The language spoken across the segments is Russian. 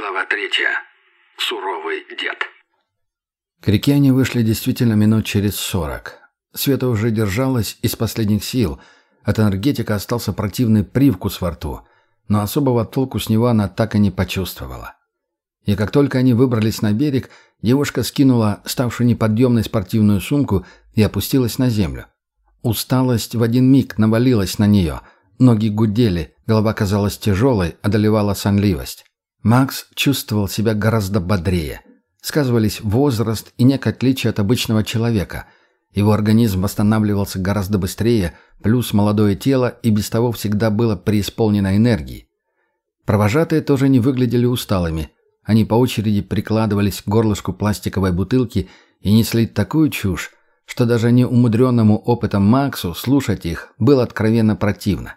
Глава третья. Суровый дед. К реке они вышли действительно минут через сорок. Света уже держалась из последних сил. От энергетика остался противный привкус во рту, но особого толку с него она так и не почувствовала. И как только они выбрались на берег, девушка скинула ставшую неподъемной спортивную сумку и опустилась на землю. Усталость в один миг навалилась на нее. Ноги гудели, голова казалась тяжелой, одолевала сонливость. Макс чувствовал себя гораздо бодрее. Сказывались возраст и некое отличие от обычного человека. Его организм восстанавливался гораздо быстрее, плюс молодое тело и без того всегда было преисполнено энергией. Провожатые тоже не выглядели усталыми. Они по очереди прикладывались к горлышку пластиковой бутылки и несли такую чушь, что даже неумудренному опытом Максу слушать их было откровенно противно.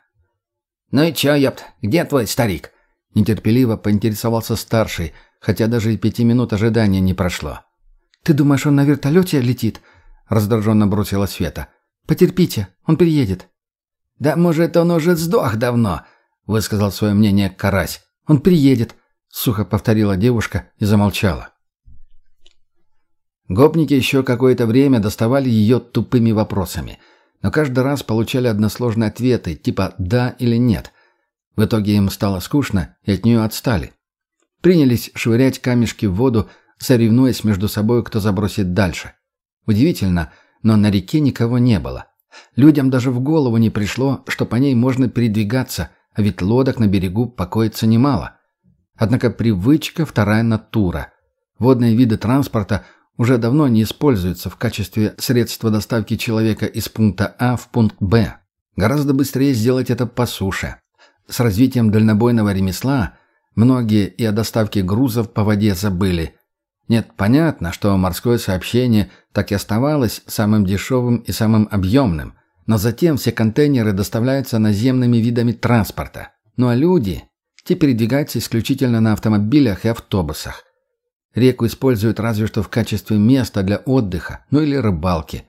«Ну и чё, ёпт, где твой старик?» Нетерпеливо поинтересовался старший, хотя даже и пяти минут ожидания не прошло. «Ты думаешь, он на вертолете летит?» — раздраженно бросила Света. «Потерпите, он приедет». «Да может, он уже сдох давно», — высказал свое мнение Карась. «Он приедет», — сухо повторила девушка и замолчала. Гопники еще какое-то время доставали ее тупыми вопросами, но каждый раз получали односложные ответы, типа «да» или «нет». В итоге им стало скучно, и от нее отстали. Принялись швырять камешки в воду, соревнуясь между собой, кто забросит дальше. Удивительно, но на реке никого не было. Людям даже в голову не пришло, что по ней можно передвигаться, а ведь лодок на берегу покоится немало. Однако привычка – вторая натура. Водные виды транспорта уже давно не используются в качестве средства доставки человека из пункта А в пункт Б. Гораздо быстрее сделать это по суше. С развитием дальнобойного ремесла многие и о доставке грузов по воде забыли. Нет, понятно, что морское сообщение так и оставалось самым дешевым и самым объемным, но затем все контейнеры доставляются наземными видами транспорта. Ну а люди, те передвигаются исключительно на автомобилях и автобусах. Реку используют разве что в качестве места для отдыха, ну или рыбалки.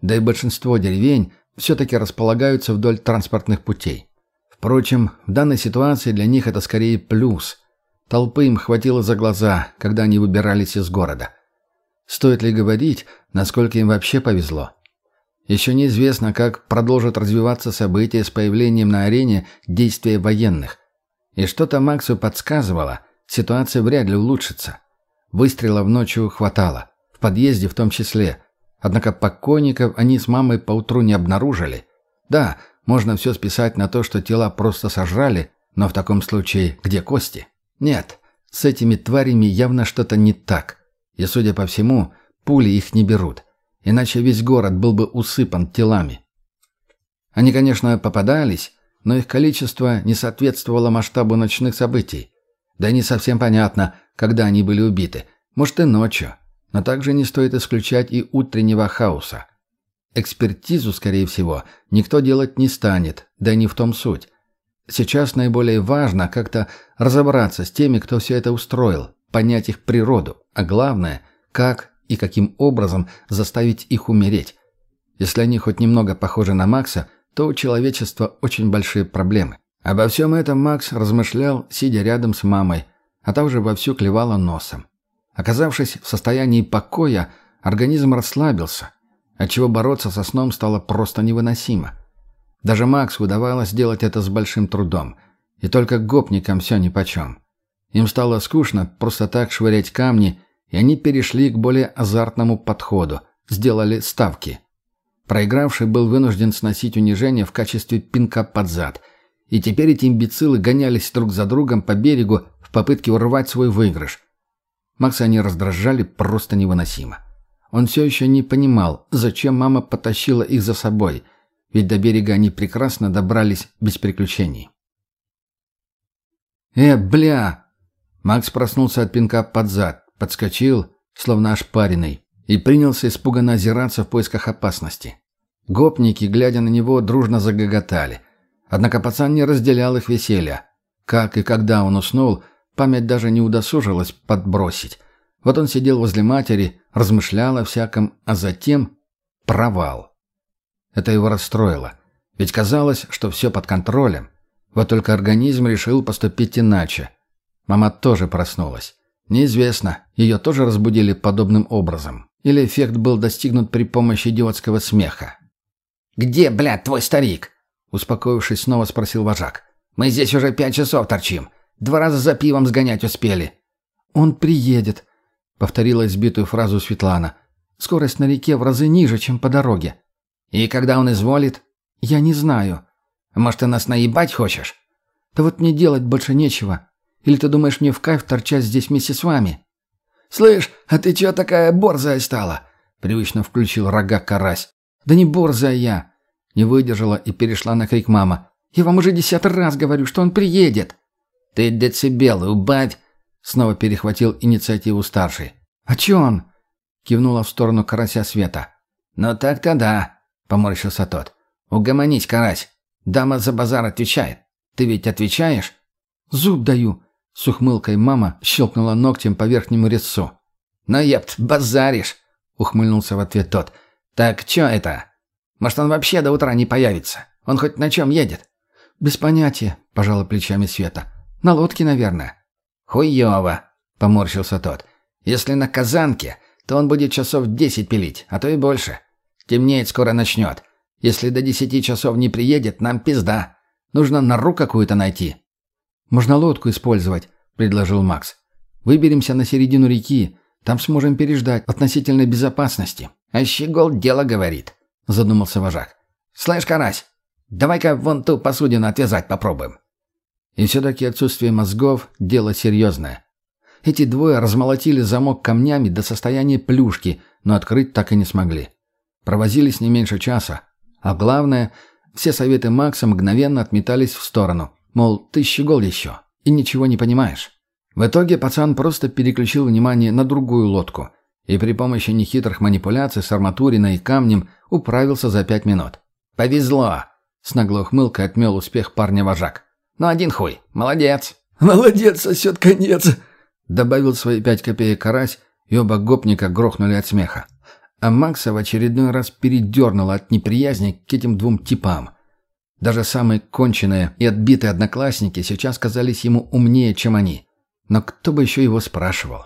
Да и большинство деревень все-таки располагаются вдоль транспортных путей. Впрочем, в данной ситуации для них это скорее плюс. Толпы им хватило за глаза, когда они выбирались из города. Стоит ли говорить, насколько им вообще повезло? Еще неизвестно, как продолжат развиваться события с появлением на арене действия военных. И что-то Максу подсказывало, ситуация вряд ли улучшится. Выстрелов ночью хватало, в подъезде в том числе. Однако покойников они с мамой поутру не обнаружили. Да, можно все списать на то, что тела просто сожрали, но в таком случае где кости? Нет, с этими тварями явно что-то не так. И, судя по всему, пули их не берут. Иначе весь город был бы усыпан телами. Они, конечно, попадались, но их количество не соответствовало масштабу ночных событий. Да и не совсем понятно, когда они были убиты. Может и ночью. Но также не стоит исключать и утреннего хаоса. Экспертизу, скорее всего, никто делать не станет, да и не в том суть. Сейчас наиболее важно как-то разобраться с теми, кто все это устроил, понять их природу, а главное, как и каким образом заставить их умереть. Если они хоть немного похожи на Макса, то у человечества очень большие проблемы. Обо всем этом Макс размышлял, сидя рядом с мамой, а та уже вовсю клевала носом. Оказавшись в состоянии покоя, организм расслабился – отчего бороться со сном стало просто невыносимо. Даже Максу удавалось сделать это с большим трудом. И только гопникам все нипочем. Им стало скучно просто так швырять камни, и они перешли к более азартному подходу, сделали ставки. Проигравший был вынужден сносить унижение в качестве пинка под зад. И теперь эти имбецилы гонялись друг за другом по берегу в попытке урвать свой выигрыш. Макса они раздражали просто невыносимо. Он все еще не понимал, зачем мама потащила их за собой, ведь до берега они прекрасно добрались без приключений. «Э, бля!» Макс проснулся от пинка под зад, подскочил, словно ошпаренный, и принялся испуганно озираться в поисках опасности. Гопники, глядя на него, дружно загоготали. Однако пацан не разделял их веселья. Как и когда он уснул, память даже не удосужилась подбросить. Вот он сидел возле матери, размышлял о всяком, а затем провал. Это его расстроило. Ведь казалось, что все под контролем. Вот только организм решил поступить иначе. Мама тоже проснулась. Неизвестно, ее тоже разбудили подобным образом. Или эффект был достигнут при помощи идиотского смеха. «Где, блядь, твой старик?» Успокоившись, снова спросил вожак. «Мы здесь уже пять часов торчим. Два раза за пивом сгонять успели». «Он приедет», — повторила избитую фразу Светлана. «Скорость на реке в разы ниже, чем по дороге». «И когда он изволит?» «Я не знаю». «Может, ты нас наебать хочешь?» «Да вот мне делать больше нечего. Или ты думаешь, мне в кайф торчать здесь вместе с вами?» «Слышь, а ты чё такая борзая стала?» — привычно включил рога карась. «Да не борзая я!» Не выдержала и перешла на крик мама. «Я вам уже десятый раз говорю, что он приедет!» «Ты децибелы убавь!» Снова перехватил инициативу старший. «А чё он?» Кивнула в сторону карася Света. «Ну так-то да», — поморщился тот. «Угомонись, карась. Дама за базар отвечает. Ты ведь отвечаешь?» «Зуб даю!» С ухмылкой мама щелкнула ногтем по верхнему резцу. «Ну, епт, базаришь!» — ухмыльнулся в ответ тот. «Так чё это? Может, он вообще до утра не появится? Он хоть на чем едет?» «Без понятия», — пожала плечами Света. «На лодке, наверное». «Хуёво», — поморщился тот. «Если на казанке, то он будет часов десять пилить, а то и больше. Темнеет скоро начнет. Если до десяти часов не приедет, нам пизда. Нужно нору какую-то найти». «Можно лодку использовать», — предложил Макс. «Выберемся на середину реки. Там сможем переждать относительной безопасности». «А щегол дело говорит», — задумался вожак. «Слышь, карась, давай-ка вон ту посудину отвязать попробуем». И все-таки отсутствие мозгов – дело серьезное. Эти двое размолотили замок камнями до состояния плюшки, но открыть так и не смогли. Провозились не меньше часа. А главное, все советы Макса мгновенно отметались в сторону. Мол, ты щегол еще, и ничего не понимаешь. В итоге пацан просто переключил внимание на другую лодку – и при помощи нехитрых манипуляций с арматуриной и камнем управился за пять минут. «Повезло!» — с наглой ухмылкой отмел успех парня «Ну один хуй, молодец!» «Молодец, сосет конец!» — добавил свои пять копеек карась, и оба гопника грохнули от смеха. А Макса в очередной раз передернуло от неприязни к этим двум типам. Даже самые конченые и отбитые одноклассники сейчас казались ему умнее, чем они. Но кто бы еще его спрашивал?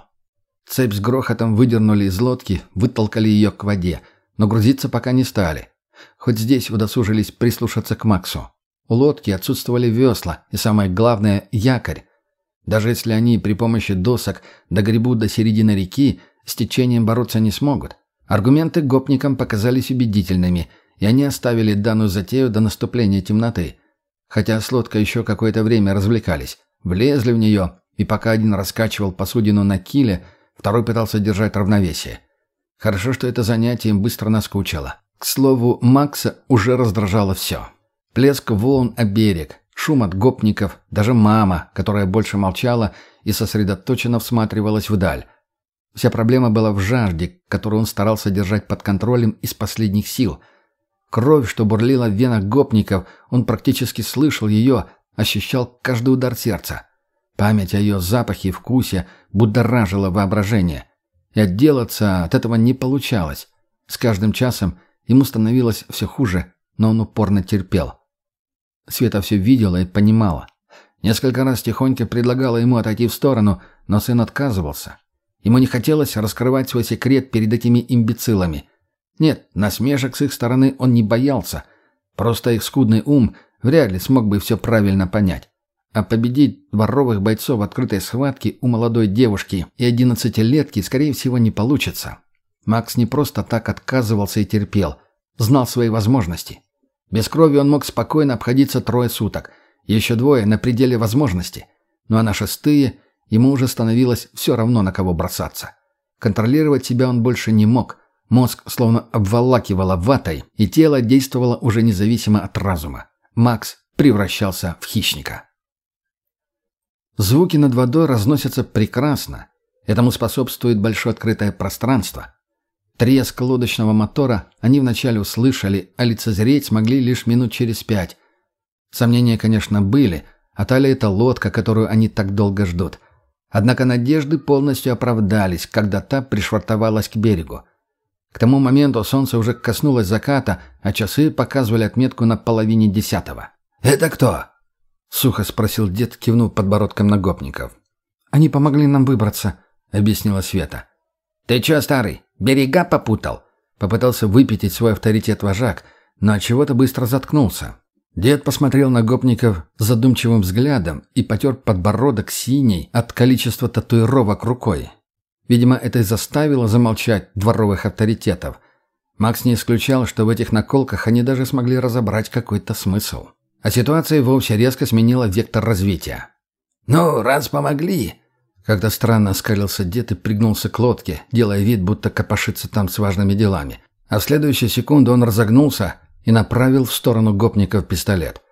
Цепь с грохотом выдернули из лодки, вытолкали ее к воде, но грузиться пока не стали. Хоть здесь удосужились прислушаться к Максу. У лодки отсутствовали весла и, самое главное, якорь. Даже если они при помощи досок догребут до середины реки, с течением бороться не смогут. Аргументы гопникам показались убедительными, и они оставили данную затею до наступления темноты. Хотя с лодкой еще какое-то время развлекались. Влезли в нее, и пока один раскачивал посудину на киле – Второй пытался держать равновесие. Хорошо, что это занятие им быстро наскучило. К слову, Макса уже раздражало все. Плеск волн о берег, шум от гопников, даже мама, которая больше молчала и сосредоточенно всматривалась вдаль. Вся проблема была в жажде, которую он старался держать под контролем из последних сил. Кровь, что бурлила в венах гопников, он практически слышал ее, ощущал каждый удар сердца. Память о ее запахе и вкусе будоражила воображение. И отделаться от этого не получалось. С каждым часом ему становилось все хуже, но он упорно терпел. Света все видела и понимала. Несколько раз тихонько предлагала ему отойти в сторону, но сын отказывался. Ему не хотелось раскрывать свой секрет перед этими имбецилами. Нет, насмешек с их стороны он не боялся. Просто их скудный ум вряд ли смог бы все правильно понять. А победить дворовых бойцов в открытой схватке у молодой девушки и одиннадцатилетки, скорее всего, не получится. Макс не просто так отказывался и терпел. Знал свои возможности. Без крови он мог спокойно обходиться трое суток. Еще двое на пределе возможностей. Ну а на шестые ему уже становилось все равно, на кого бросаться. Контролировать себя он больше не мог. Мозг словно обволакивало ватой, и тело действовало уже независимо от разума. Макс превращался в хищника. Звуки над водой разносятся прекрасно. Этому способствует большое открытое пространство. Треск лодочного мотора они вначале услышали, а лицезреть смогли лишь минут через пять. Сомнения, конечно, были, а та ли это лодка, которую они так долго ждут. Однако надежды полностью оправдались, когда та пришвартовалась к берегу. К тому моменту солнце уже коснулось заката, а часы показывали отметку на половине десятого. «Это кто?» — сухо спросил дед, кивнув подбородком на гопников. Они помогли нам выбраться», — объяснила Света. «Ты чё, старый, берега попутал?» Попытался выпятить свой авторитет вожак, но от чего то быстро заткнулся. Дед посмотрел на гопников задумчивым взглядом и потер подбородок синий от количества татуировок рукой. Видимо, это и заставило замолчать дворовых авторитетов. Макс не исключал, что в этих наколках они даже смогли разобрать какой-то смысл. А ситуация вовсе резко сменила вектор развития. «Ну, раз помогли...» Как-то странно оскалился дед и пригнулся к лодке, делая вид, будто копошится там с важными делами. А в следующую секунду он разогнулся и направил в сторону гопников пистолет.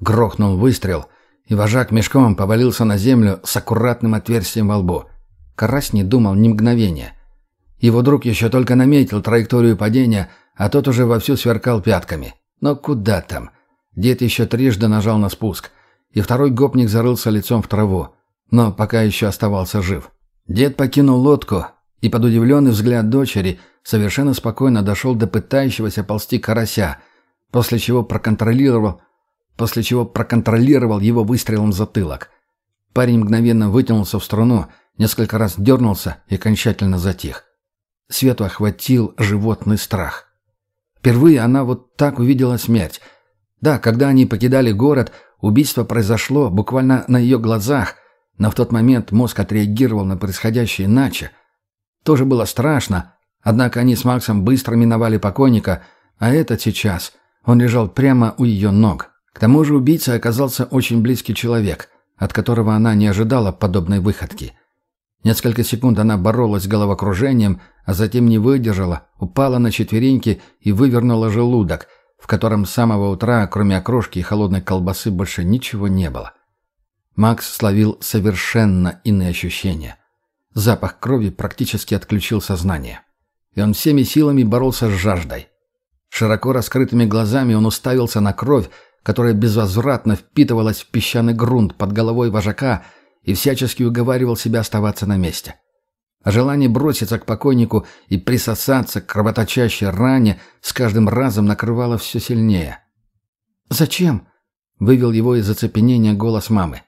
Грохнул выстрел, и вожак мешком повалился на землю с аккуратным отверстием во лбу. Карась не думал ни мгновения. Его друг еще только наметил траекторию падения, а тот уже вовсю сверкал пятками. Но куда там? Дед еще трижды нажал на спуск, и второй гопник зарылся лицом в траву, но пока еще оставался жив. Дед покинул лодку и под удивленный взгляд дочери совершенно спокойно дошел до пытающегося ползти карася, после чего проконтролировал, после чего проконтролировал его выстрелом в затылок. Парень мгновенно вытянулся в струну, несколько раз дернулся и окончательно затих. Свету охватил животный страх. Впервые она вот так увидела смерть. Да, когда они покидали город, убийство произошло буквально на ее глазах, но в тот момент мозг отреагировал на происходящее иначе – тоже было страшно, однако они с Максом быстро миновали покойника, а этот сейчас, он лежал прямо у ее ног. К тому же убийца оказался очень близкий человек, от которого она не ожидала подобной выходки. Несколько секунд она боролась с головокружением, а затем не выдержала, упала на четвереньки и вывернула желудок, в котором с самого утра, кроме окрошки и холодной колбасы, больше ничего не было. Макс словил совершенно иные ощущения. Запах крови практически отключил сознание. И он всеми силами боролся с жаждой. Широко раскрытыми глазами он уставился на кровь, которая безвозвратно впитывалась в песчаный грунт под головой вожака и всячески уговаривал себя оставаться на месте. А желание броситься к покойнику и присосаться к кровоточащей ране с каждым разом накрывало все сильнее. «Зачем?» — вывел его из оцепенения голос мамы.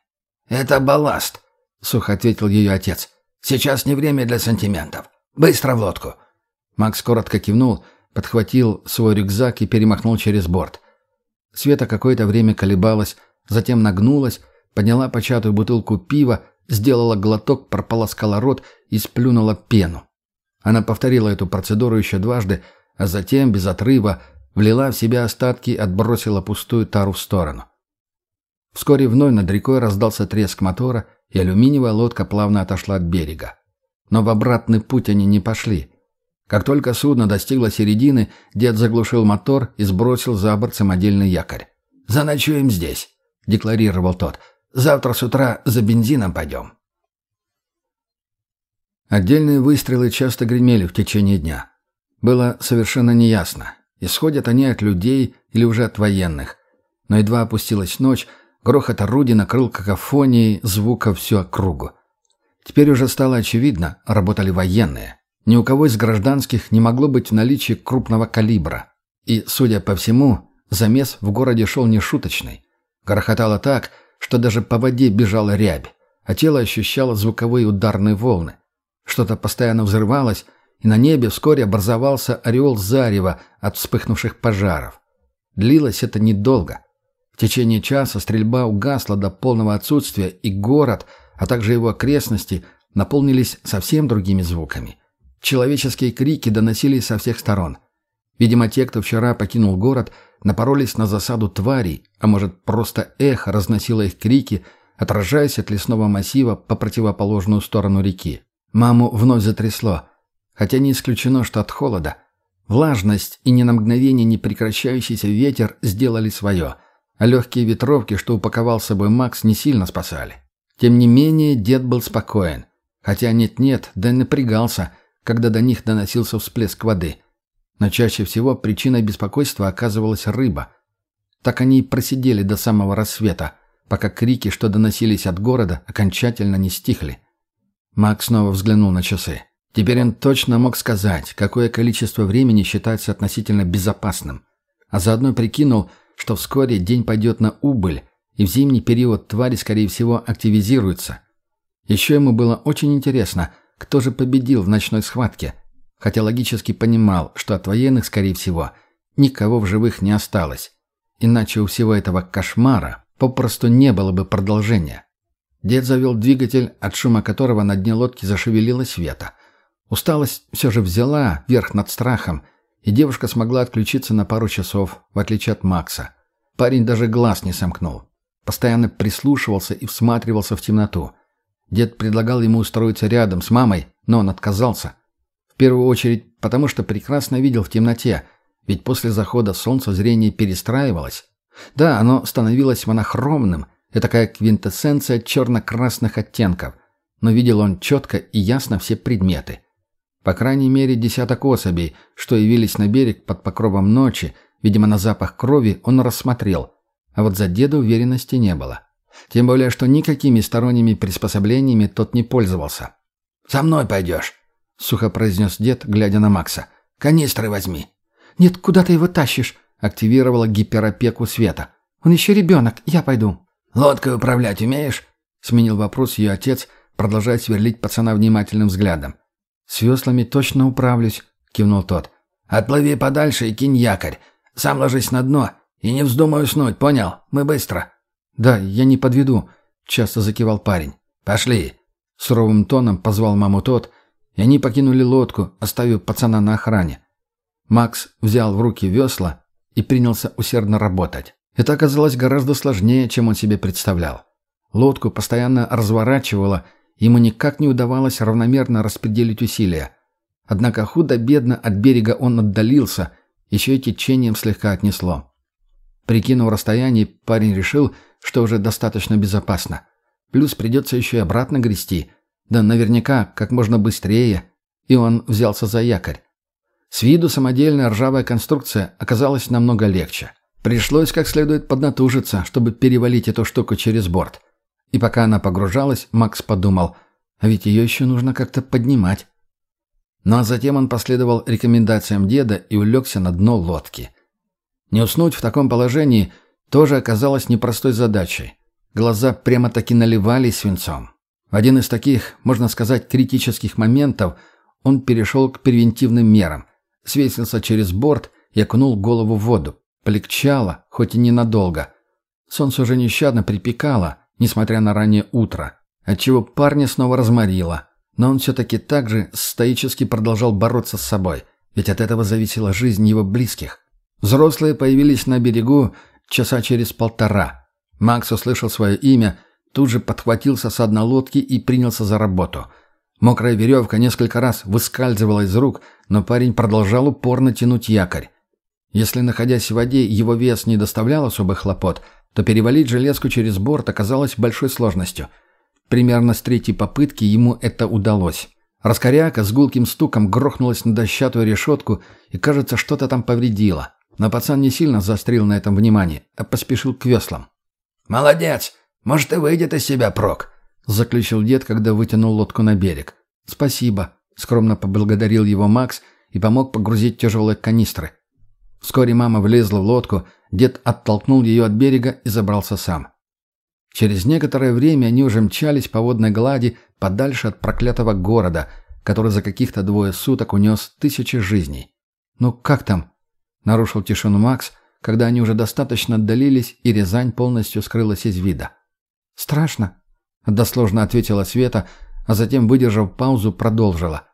«Это балласт», — сухо ответил ее отец. Сейчас не время для сантиментов. Быстро в лодку!» Макс коротко кивнул, подхватил свой рюкзак и перемахнул через борт. Света какое-то время колебалась, затем нагнулась, подняла початую бутылку пива, сделала глоток, прополоскала рот и сплюнула пену. Она повторила эту процедуру еще дважды, а затем, без отрыва, влила в себя остатки и отбросила пустую тару в сторону. Вскоре вновь над рекой раздался треск мотора, и алюминиевая лодка плавно отошла от берега. Но в обратный путь они не пошли. Как только судно достигло середины, дед заглушил мотор и сбросил за борт самодельный якорь. «Заночуем здесь», — декларировал тот. «Завтра с утра за бензином пойдем». Отдельные выстрелы часто гремели в течение дня. Было совершенно неясно, исходят они от людей или уже от военных. Но едва опустилась ночь, Грохот орудий накрыл какофонией звука всю округу. Теперь уже стало очевидно, работали военные. Ни у кого из гражданских не могло быть в наличии крупного калибра. И, судя по всему, замес в городе шел нешуточный. Грохотало так, что даже по воде бежала рябь, а тело ощущало звуковые ударные волны. Что-то постоянно взрывалось, и на небе вскоре образовался ореол зарева от вспыхнувших пожаров. Длилось это недолго. В течение часа стрельба угасла до полного отсутствия, и город, а также его окрестности, наполнились совсем другими звуками. Человеческие крики доносились со всех сторон. Видимо, те, кто вчера покинул город, напоролись на засаду тварей, а может, просто эхо разносило их крики, отражаясь от лесного массива по противоположную сторону реки. Маму вновь затрясло, хотя не исключено, что от холода. Влажность и ни на мгновение не прекращающийся ветер сделали свое – а легкие ветровки, что упаковал с собой Макс, не сильно спасали. Тем не менее, дед был спокоен. Хотя нет-нет, да и напрягался, когда до них доносился всплеск воды. Но чаще всего причиной беспокойства оказывалась рыба. Так они и просидели до самого рассвета, пока крики, что доносились от города, окончательно не стихли. Макс снова взглянул на часы. Теперь он точно мог сказать, какое количество времени считается относительно безопасным. А заодно прикинул, что вскоре день пойдет на убыль, и в зимний период твари, скорее всего, активизируются. Еще ему было очень интересно, кто же победил в ночной схватке, хотя логически понимал, что от военных, скорее всего, никого в живых не осталось. Иначе у всего этого кошмара попросту не было бы продолжения. Дед завел двигатель, от шума которого на дне лодки зашевелилась вета. Усталость все же взяла верх над страхом, и девушка смогла отключиться на пару часов, в отличие от Макса. Парень даже глаз не сомкнул. Постоянно прислушивался и всматривался в темноту. Дед предлагал ему устроиться рядом с мамой, но он отказался. В первую очередь, потому что прекрасно видел в темноте, ведь после захода солнца зрение перестраивалось. Да, оно становилось монохромным, это такая квинтэссенция черно-красных оттенков, но видел он четко и ясно все предметы. По крайней мере, десяток особей, что явились на берег под покровом ночи, видимо, на запах крови, он рассмотрел, а вот за деда уверенности не было. Тем более, что никакими сторонними приспособлениями тот не пользовался. «Со мной пойдешь», — сухо произнес дед, глядя на Макса. «Канистры возьми». «Нет, куда ты его тащишь?» — активировала гиперопеку Света. «Он еще ребенок, я пойду». «Лодкой управлять умеешь?» — сменил вопрос ее отец, продолжая сверлить пацана внимательным взглядом. «С веслами точно управлюсь», — кивнул тот. «Отплыви подальше и кинь якорь. Сам ложись на дно и не вздумай уснуть, понял? Мы быстро». «Да, я не подведу», — часто закивал парень. «Пошли». Суровым тоном позвал маму тот, и они покинули лодку, оставив пацана на охране. Макс взял в руки весла и принялся усердно работать. Это оказалось гораздо сложнее, чем он себе представлял. Лодку постоянно разворачивало, ему никак не удавалось равномерно распределить усилия. Однако худо-бедно от берега он отдалился, еще и течением слегка отнесло. Прикинув расстояние, парень решил, что уже достаточно безопасно. Плюс придется еще и обратно грести. Да наверняка как можно быстрее. И он взялся за якорь. С виду самодельная ржавая конструкция оказалась намного легче. Пришлось как следует поднатужиться, чтобы перевалить эту штуку через борт. И пока она погружалась, Макс подумал, а ведь ее еще нужно как-то поднимать. Ну а затем он последовал рекомендациям деда и улегся на дно лодки. Не уснуть в таком положении тоже оказалось непростой задачей. Глаза прямо-таки наливались свинцом. В один из таких, можно сказать, критических моментов он перешел к превентивным мерам – свесился через борт и окунул голову в воду. Полегчало, хоть и ненадолго. Солнце уже нещадно припекало, несмотря на раннее утро, отчего парня снова разморило. Но он все-таки так же стоически продолжал бороться с собой, ведь от этого зависела жизнь его близких. Взрослые появились на берегу часа через полтора. Макс услышал свое имя, тут же подхватился с одной лодки и принялся за работу – Мокрая веревка несколько раз выскальзывала из рук, но парень продолжал упорно тянуть якорь. Если, находясь в воде, его вес не доставлял особых хлопот, то перевалить железку через борт оказалось большой сложностью. Примерно с третьей попытки ему это удалось. Раскоряка с гулким стуком грохнулась на дощатую решетку и, кажется, что-то там повредило. Но пацан не сильно заострил на этом внимание, а поспешил к веслам. «Молодец! Может, и выйдет из себя прок!» — заключил дед, когда вытянул лодку на берег. «Спасибо», — скромно поблагодарил его Макс и помог погрузить тяжелые канистры. Вскоре мама влезла в лодку, дед оттолкнул ее от берега и забрался сам. Через некоторое время они уже мчались по водной глади подальше от проклятого города, который за каких-то двое суток унес тысячи жизней. «Ну как там?» — нарушил тишину Макс, когда они уже достаточно отдалились, и Рязань полностью скрылась из вида. «Страшно», Досложно ответила Света, а затем, выдержав паузу, продолжила.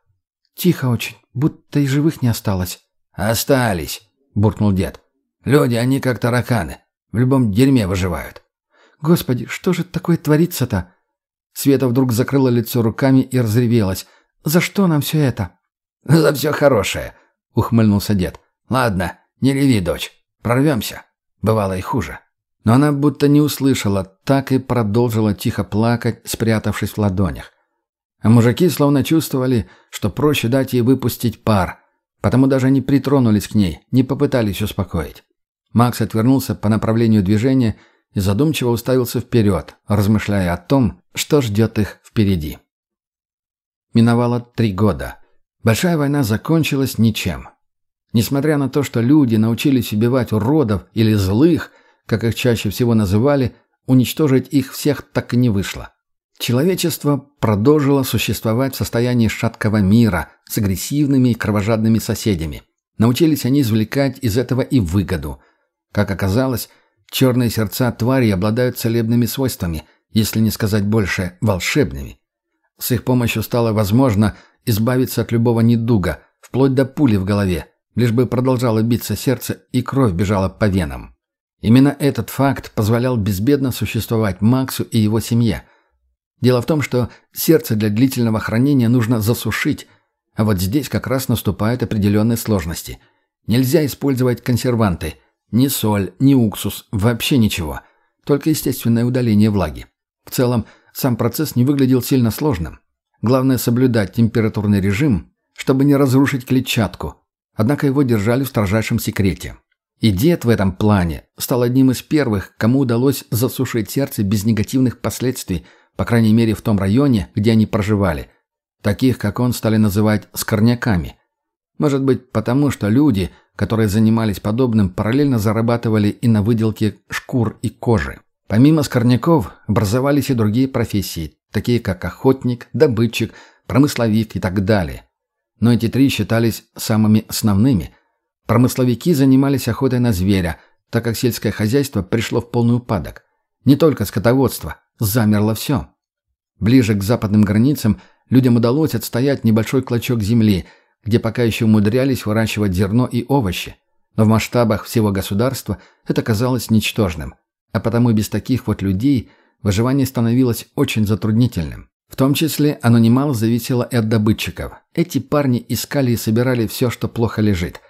«Тихо очень, будто и живых не осталось». «Остались», — буркнул дед. «Люди, они как тараканы. В любом дерьме выживают». «Господи, что же такое творится-то?» Света вдруг закрыла лицо руками и разревелась. «За что нам все это?» «За все хорошее», — ухмыльнулся дед. «Ладно, не реви, дочь. Прорвемся. Бывало и хуже». Но она будто не услышала, так и продолжила тихо плакать, спрятавшись в ладонях. А мужики словно чувствовали, что проще дать ей выпустить пар, потому даже не притронулись к ней, не попытались успокоить. Макс отвернулся по направлению движения и задумчиво уставился вперед, размышляя о том, что ждет их впереди. Миновало три года. Большая война закончилась ничем. Несмотря на то, что люди научились убивать уродов или злых – как их чаще всего называли, уничтожить их всех так и не вышло. Человечество продолжило существовать в состоянии шаткого мира с агрессивными и кровожадными соседями. Научились они извлекать из этого и выгоду. Как оказалось, черные сердца твари обладают целебными свойствами, если не сказать больше, волшебными. С их помощью стало возможно избавиться от любого недуга, вплоть до пули в голове, лишь бы продолжало биться сердце и кровь бежала по венам. Именно этот факт позволял безбедно существовать Максу и его семье. Дело в том, что сердце для длительного хранения нужно засушить, а вот здесь как раз наступают определенные сложности. Нельзя использовать консерванты. Ни соль, ни уксус, вообще ничего. Только естественное удаление влаги. В целом, сам процесс не выглядел сильно сложным. Главное соблюдать температурный режим, чтобы не разрушить клетчатку. Однако его держали в строжайшем секрете. И дед в этом плане стал одним из первых, кому удалось засушить сердце без негативных последствий, по крайней мере в том районе, где они проживали. Таких, как он, стали называть «скорняками». Может быть, потому что люди, которые занимались подобным, параллельно зарабатывали и на выделке шкур и кожи. Помимо скорняков образовались и другие профессии, такие как охотник, добытчик, промысловик и так далее. Но эти три считались самыми основными. Промысловики занимались охотой на зверя, так как сельское хозяйство пришло в полный упадок. Не только скотоводство, замерло все. Ближе к западным границам – людям удалось отстоять небольшой клочок земли, где пока еще умудрялись выращивать зерно и овощи. Но в масштабах всего государства это казалось ничтожным. А потому без таких вот людей выживание становилось очень затруднительным. В том числе оно немало зависело и от добытчиков. Эти парни искали и собирали все, что плохо лежит.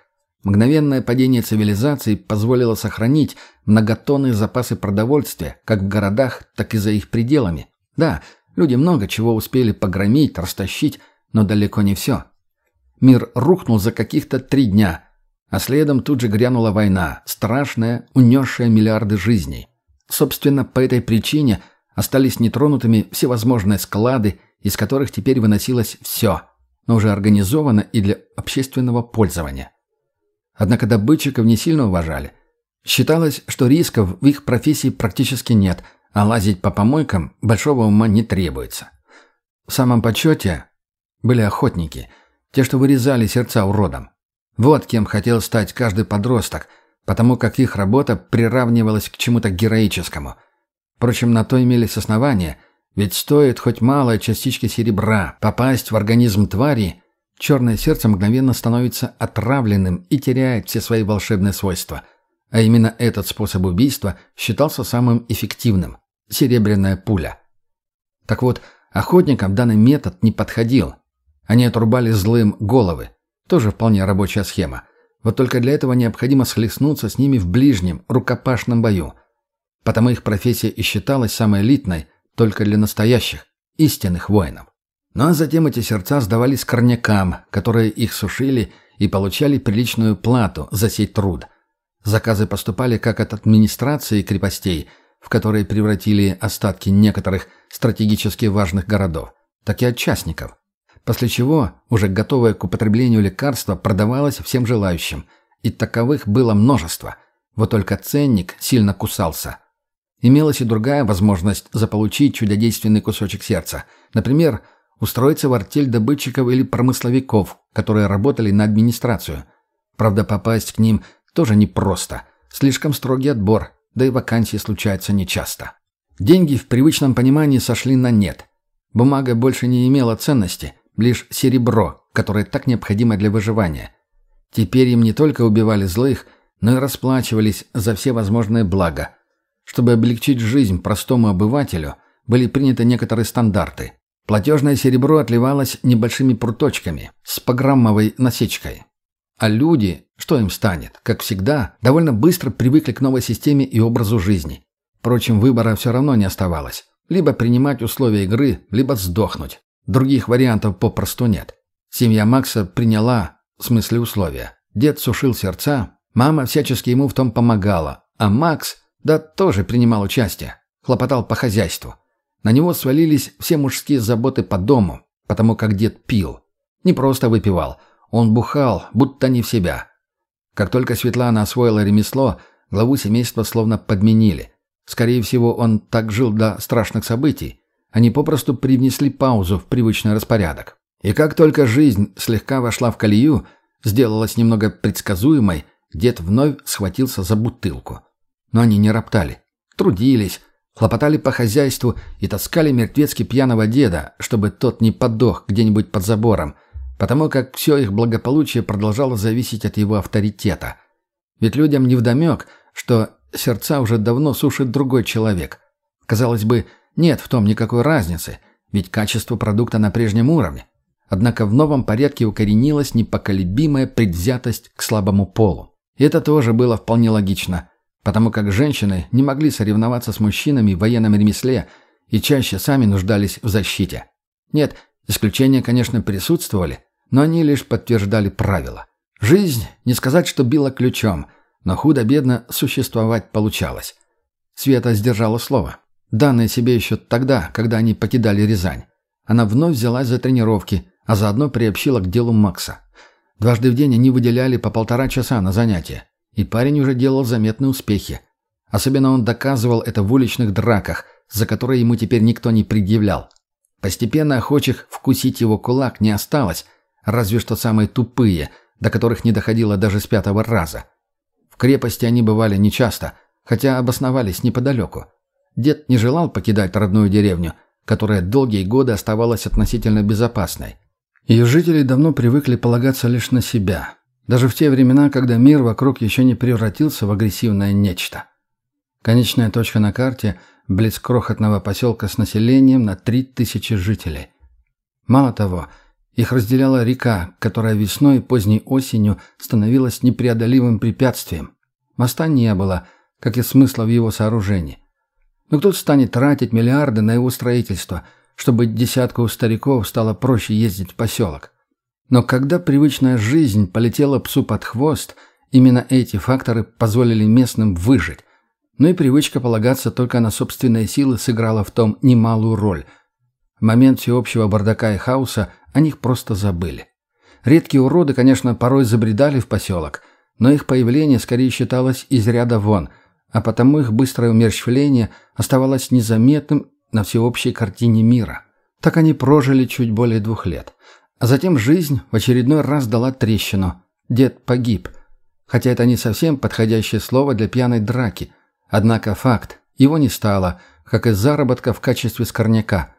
Мгновенное падение цивилизации позволило сохранить многотонные запасы продовольствия как в городах, так и за их пределами. Да, Люди много чего успели погромить, растащить, но далеко не все. Мир рухнул за каких-то три дня, а следом тут же грянула война, страшная, унесшая миллиарды жизней. Собственно, по этой причине остались нетронутыми всевозможные склады, из которых теперь выносилось все, но уже организовано и для общественного пользования. Однако добытчиков не сильно уважали. Считалось, что рисков в их профессии практически нет – а лазить по помойкам большого ума не требуется. В самом почете были охотники, те, что вырезали сердца уродам. Вот кем хотел стать каждый подросток, потому как их работа приравнивалась к чему-то героическому. Впрочем, на то имелись основания, ведь стоит хоть малая частичка серебра попасть в организм твари, черное сердце мгновенно становится отравленным и теряет все свои волшебные свойства. А именно этот способ убийства считался самым эффективным серебряная пуля. Так вот, охотникам данный метод не подходил. Они отрубали злым головы. Тоже вполне рабочая схема. Вот только для этого необходимо схлестнуться с ними в ближнем, рукопашном бою. Потому их профессия и считалась самой элитной только для настоящих, истинных воинов. Ну а затем эти сердца сдавались корнякам, которые их сушили и получали приличную плату за сей труд. Заказы поступали как от администрации крепостей – в которые превратили остатки некоторых стратегически важных городов, так и от частников. После чего уже готовое к употреблению лекарство продавалось всем желающим, и таковых было множество. Вот только ценник сильно кусался. Имелась и другая возможность заполучить чудодейственный кусочек сердца. Например, устроиться в артель добытчиков или промысловиков, которые работали на администрацию. Правда, попасть к ним тоже непросто. Слишком строгий отбор, да и вакансии случаются нечасто. Деньги в привычном понимании сошли на нет. Бумага больше не имела ценности, лишь серебро, которое так необходимо для выживания. Теперь им не только убивали злых, но и расплачивались за все возможные блага. Чтобы облегчить жизнь простому обывателю, были приняты некоторые стандарты. Платежное серебро отливалось небольшими пруточками с пограммовой насечкой. А люди, что им станет, как всегда, довольно быстро привыкли к новой системе и образу жизни. Впрочем, выбора все равно не оставалось. Либо принимать условия игры, либо сдохнуть. Других вариантов попросту нет. Семья Макса приняла, в смысле условия. Дед сушил сердца, мама всячески ему в том помогала, а Макс, да, тоже принимал участие, хлопотал по хозяйству. На него свалились все мужские заботы по дому, потому как дед пил. Не просто выпивал – он бухал, будто не в себя. Как только Светлана освоила ремесло, главу семейства словно подменили. Скорее всего, он так жил до страшных событий. Они попросту привнесли паузу в привычный распорядок. И как только жизнь слегка вошла в колею, сделалась немного предсказуемой, дед вновь схватился за бутылку. Но они не роптали. Трудились, хлопотали по хозяйству и таскали мертвецки пьяного деда, чтобы тот не подох где-нибудь под забором, потому как все их благополучие продолжало зависеть от его авторитета. Ведь людям невдомек, что сердца уже давно сушит другой человек. Казалось бы, нет в том никакой разницы, ведь качество продукта на прежнем уровне. Однако в новом порядке укоренилась непоколебимая предвзятость к слабому полу. И это тоже было вполне логично, потому как женщины не могли соревноваться с мужчинами в военном ремесле и чаще сами нуждались в защите. Нет, исключения, конечно, присутствовали, но они лишь подтверждали правила. Жизнь, не сказать, что била ключом, но худо-бедно существовать получалось. Света сдержала слово. Данное себе еще тогда, когда они покидали Рязань. Она вновь взялась за тренировки, а заодно приобщила к делу Макса. Дважды в день они выделяли по полтора часа на занятия, и парень уже делал заметные успехи. Особенно он доказывал это в уличных драках, за которые ему теперь никто не предъявлял. Постепенно охочих вкусить его кулак не осталось, разве что самые тупые, до которых не доходило даже с пятого раза. В крепости они бывали нечасто, хотя обосновались неподалеку. Дед не желал покидать родную деревню, которая долгие годы оставалась относительно безопасной. Ее жители давно привыкли полагаться лишь на себя, даже в те времена, когда мир вокруг еще не превратился в агрессивное нечто. Конечная точка на карте – близ крохотного поселка с населением на 3000 жителей. Мало того, их разделяла река, которая весной и поздней осенью становилась непреодолимым препятствием. Моста не было, как и смысла в его сооружении. Но кто станет тратить миллиарды на его строительство – чтобы десятку стариков стало проще ездить в поселок. Но когда привычная жизнь полетела псу под хвост, именно эти факторы позволили местным выжить. Но и привычка полагаться только на собственные силы сыграла в том немалую роль. В момент всеобщего бардака и хаоса о них просто забыли. Редкие уроды, конечно, порой забредали в поселок, но их появление скорее считалось из ряда вон, а потому их быстрое умерщвление оставалось незаметным на всеобщей картине мира. Так они прожили чуть более двух лет. А затем жизнь в очередной раз дала трещину. Дед погиб. Хотя это не совсем подходящее слово для пьяной драки. Однако факт. Его не стало, как и заработка в качестве скорняка.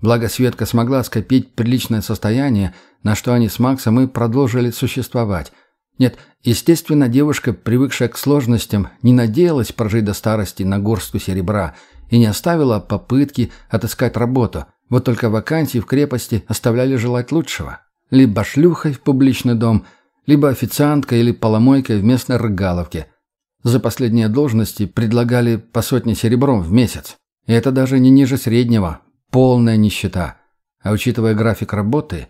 Благо Светка смогла скопить приличное состояние, на что они с Максом и продолжили существовать. Нет, естественно, девушка, привыкшая к сложностям, не надеялась прожить до старости на горстку серебра – и не оставила попытки отыскать работу. Вот только вакансии в крепости оставляли желать лучшего. Либо шлюхой в публичный дом, либо официанткой или поломойкой в местной рыгаловке. За последние должности предлагали по сотне серебром в месяц. И это даже не ниже среднего. Полная нищета. А учитывая график работы,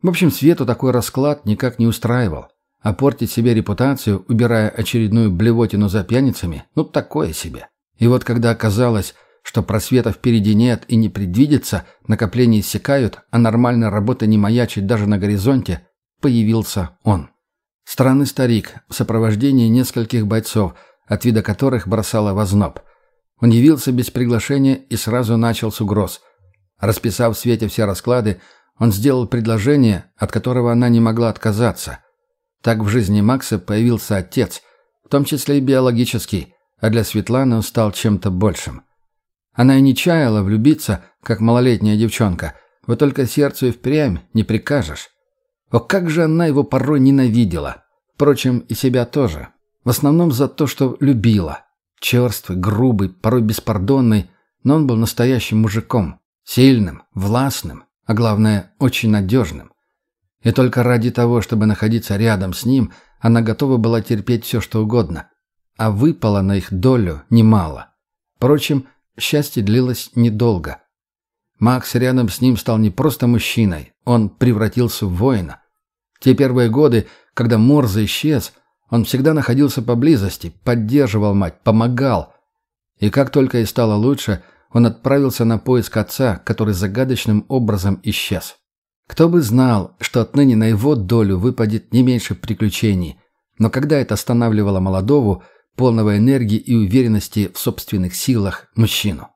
в общем, Свету такой расклад никак не устраивал. А портить себе репутацию, убирая очередную блевотину за пьяницами, ну такое себе. И вот когда оказалось, что просвета впереди нет и не предвидится, накопления иссякают, а нормальная работа не маячит даже на горизонте, появился он. Странный старик в сопровождении нескольких бойцов, от вида которых бросало в озноб. Он явился без приглашения и сразу начал с угроз. Расписав в свете все расклады, он сделал предложение, от которого она не могла отказаться. Так в жизни Макса появился отец, в том числе и биологический, а для Светланы он стал чем-то большим. Она и не чаяла влюбиться, как малолетняя девчонка, вот только сердцу и впрямь не прикажешь. О, как же она его порой ненавидела. Впрочем, и себя тоже. В основном за то, что любила. Черствый, грубый, порой беспардонный, но он был настоящим мужиком. Сильным, властным, а главное, очень надежным. И только ради того, чтобы находиться рядом с ним, она готова была терпеть все, что угодно а выпало на их долю немало. Впрочем, счастье длилось недолго. Макс рядом с ним стал не просто мужчиной, он превратился в воина. Те первые годы, когда Морзе исчез, он всегда находился поблизости, поддерживал мать, помогал. И как только и стало лучше, он отправился на поиск отца, который загадочным образом исчез. Кто бы знал, что отныне на его долю выпадет не меньше приключений. Но когда это останавливало молодого, полного энергии и уверенности в собственных силах мужчину.